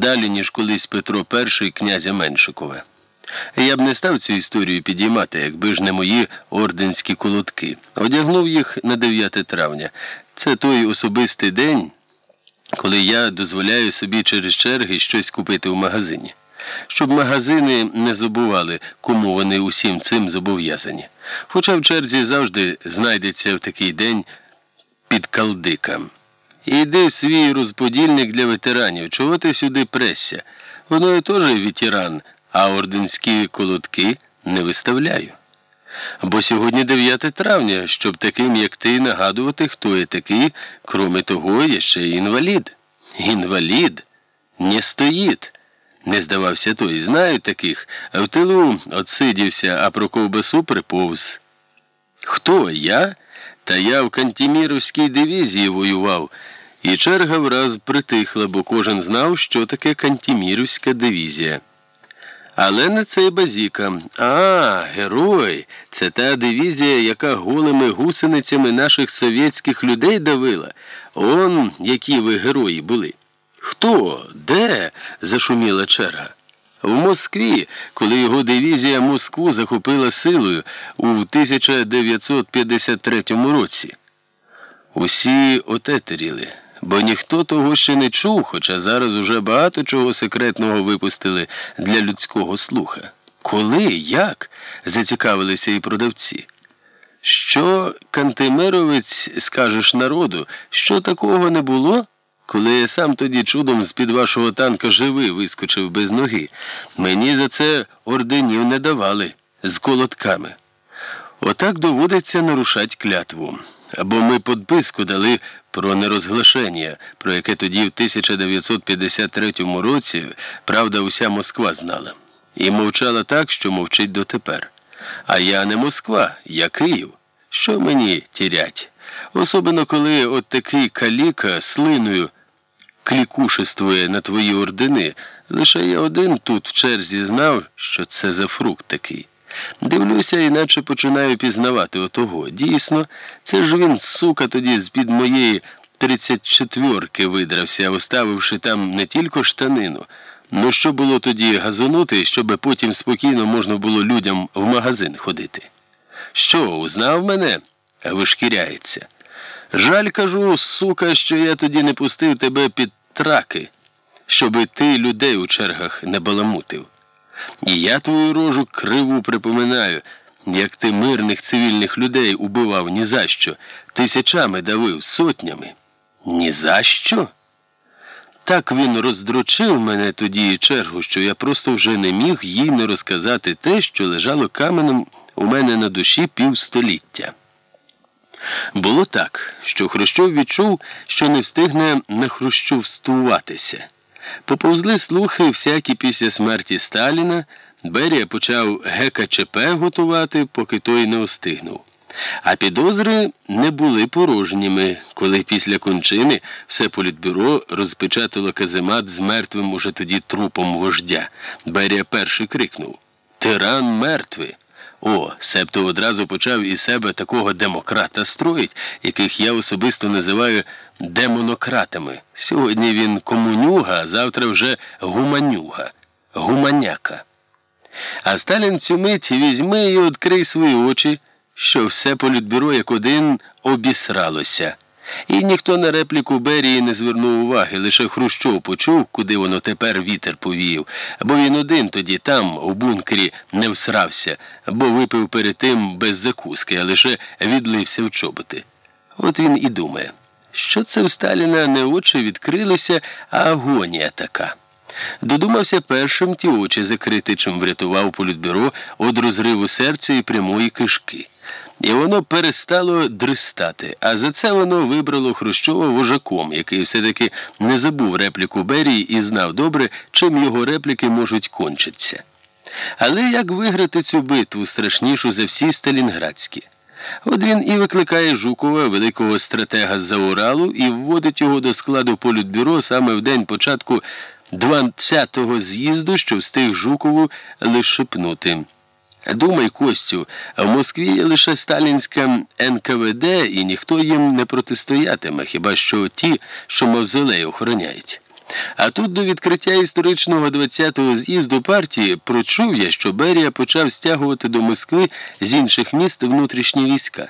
далі, ніж колись Петро І князя Меншикова. Я б не став цю історію підіймати, якби ж не мої орденські колодки. Одягнув їх на 9 травня. Це той особистий день, коли я дозволяю собі через черги щось купити в магазині. Щоб магазини не забували, кому вони усім цим зобов'язані. Хоча в черзі завжди знайдеться в такий день підкалдика. Іди свій розподільник для ветеранів. Чого ти сюди пресся? Воно і теж ветеран, а орденські колодки не виставляю. Бо сьогодні 9 травня, щоб таким, як ти, нагадувати, хто є такий, кроме того, є ще й інвалід. Інвалід не стоїть. Не здавався той. Знаю таких. В тилу отсидівся, а про ковбасу приповз. Хто я? Та я в Кантіміровській дивізії воював, і черга враз притихла, бо кожен знав, що таке Кантімірівська дивізія. Але не цей базіка. А, герой. Це та дивізія, яка голими гусеницями наших совєтських людей давила. Он, які ви герої були. Хто? Де? зашуміла черга. В Москві, коли його дивізія Москву захопила силою у 1953 році. Усі отетеріли, бо ніхто того ще не чув, хоча зараз уже багато чого секретного випустили для людського слуха. Коли, як? зацікавилися і продавці. Що, Кантемировець, скажеш народу, що такого не було? Коли я сам тоді чудом з-під вашого танка живий вискочив без ноги, мені за це орденів не давали з колотками. Отак доводиться нарушать клятву. Або ми подписку дали про нерозглашення, про яке тоді в 1953 році правда уся Москва знала. І мовчала так, що мовчить дотепер. А я не Москва, я Київ. Що мені тірять? Особливо коли от такий каліка слиною клікушествує на твої ордени, лише я один тут в черзі знав, що це за фрукт такий. Дивлюся, іначе починаю пізнавати отого. Дійсно, це ж він, сука, тоді з-під моєї тридцять четвірки видрався, оставивши там не тільки штанину. Ну що було тоді газонути, щоб потім спокійно можна було людям в магазин ходити? Що, узнав мене? вишкіряється. Жаль, кажу, сука, що я тоді не пустив тебе під траки, щоби ти людей у чергах не баламутив. І я твою рожу криву припоминаю, як ти мирних цивільних людей убивав ні за що, тисячами давив, сотнями. Ні за що? Так він роздрочив мене тоді чергу, що я просто вже не міг їй не розказати те, що лежало каменем у мене на душі півстоліття. Було так, що Хрущов відчув, що не встигне нахрущовстуватися. Поповзли слухи всякі після смерті Сталіна, Берія почав ГКЧП готувати, поки той не остигнув. А підозри не були порожніми, коли після кончини все політбюро розпечатало каземат з мертвим уже тоді трупом вождя. Берія перший крикнув Тиран мертвий. О, себто одразу почав із себе такого демократа строїть, яких я особисто називаю демонократами. Сьогодні він комунюга, а завтра вже гуманюга, гуманяка. А Сталін цю мить візьми і відкрий свої очі, що все політбюро як один обісралося. І ніхто на репліку Берії не звернув уваги, лише Хрущов почув, куди воно тепер вітер повіяв, бо він один тоді там, у бункері, не всрався, бо випив перед тим без закуски, а лише відлився в чоботи. От він і думає, що це в Сталіна не очі відкрилися, а агонія така. Додумався першим ті очі закрити, чим врятував політбюро від розриву серця і прямої кишки. І воно перестало дристати, а за це воно вибрало Хрущова вожаком, який все-таки не забув репліку Берії і знав добре, чим його репліки можуть кончитися. Але як виграти цю битву страшнішу за всі сталінградські? От він і викликає Жукова, великого стратега з-за Уралу, і вводить його до складу політбюро саме в день початку 20-го з'їзду, що встиг Жукову лише шепнути. Думай, Костю, в Москві є лише сталінська НКВД, і ніхто їм не протистоятиме, хіба що ті, що мавзолей охороняють. А тут до відкриття історичного 20-го з'їзду партії прочув я, що Берія почав стягувати до Москви з інших міст внутрішні війська.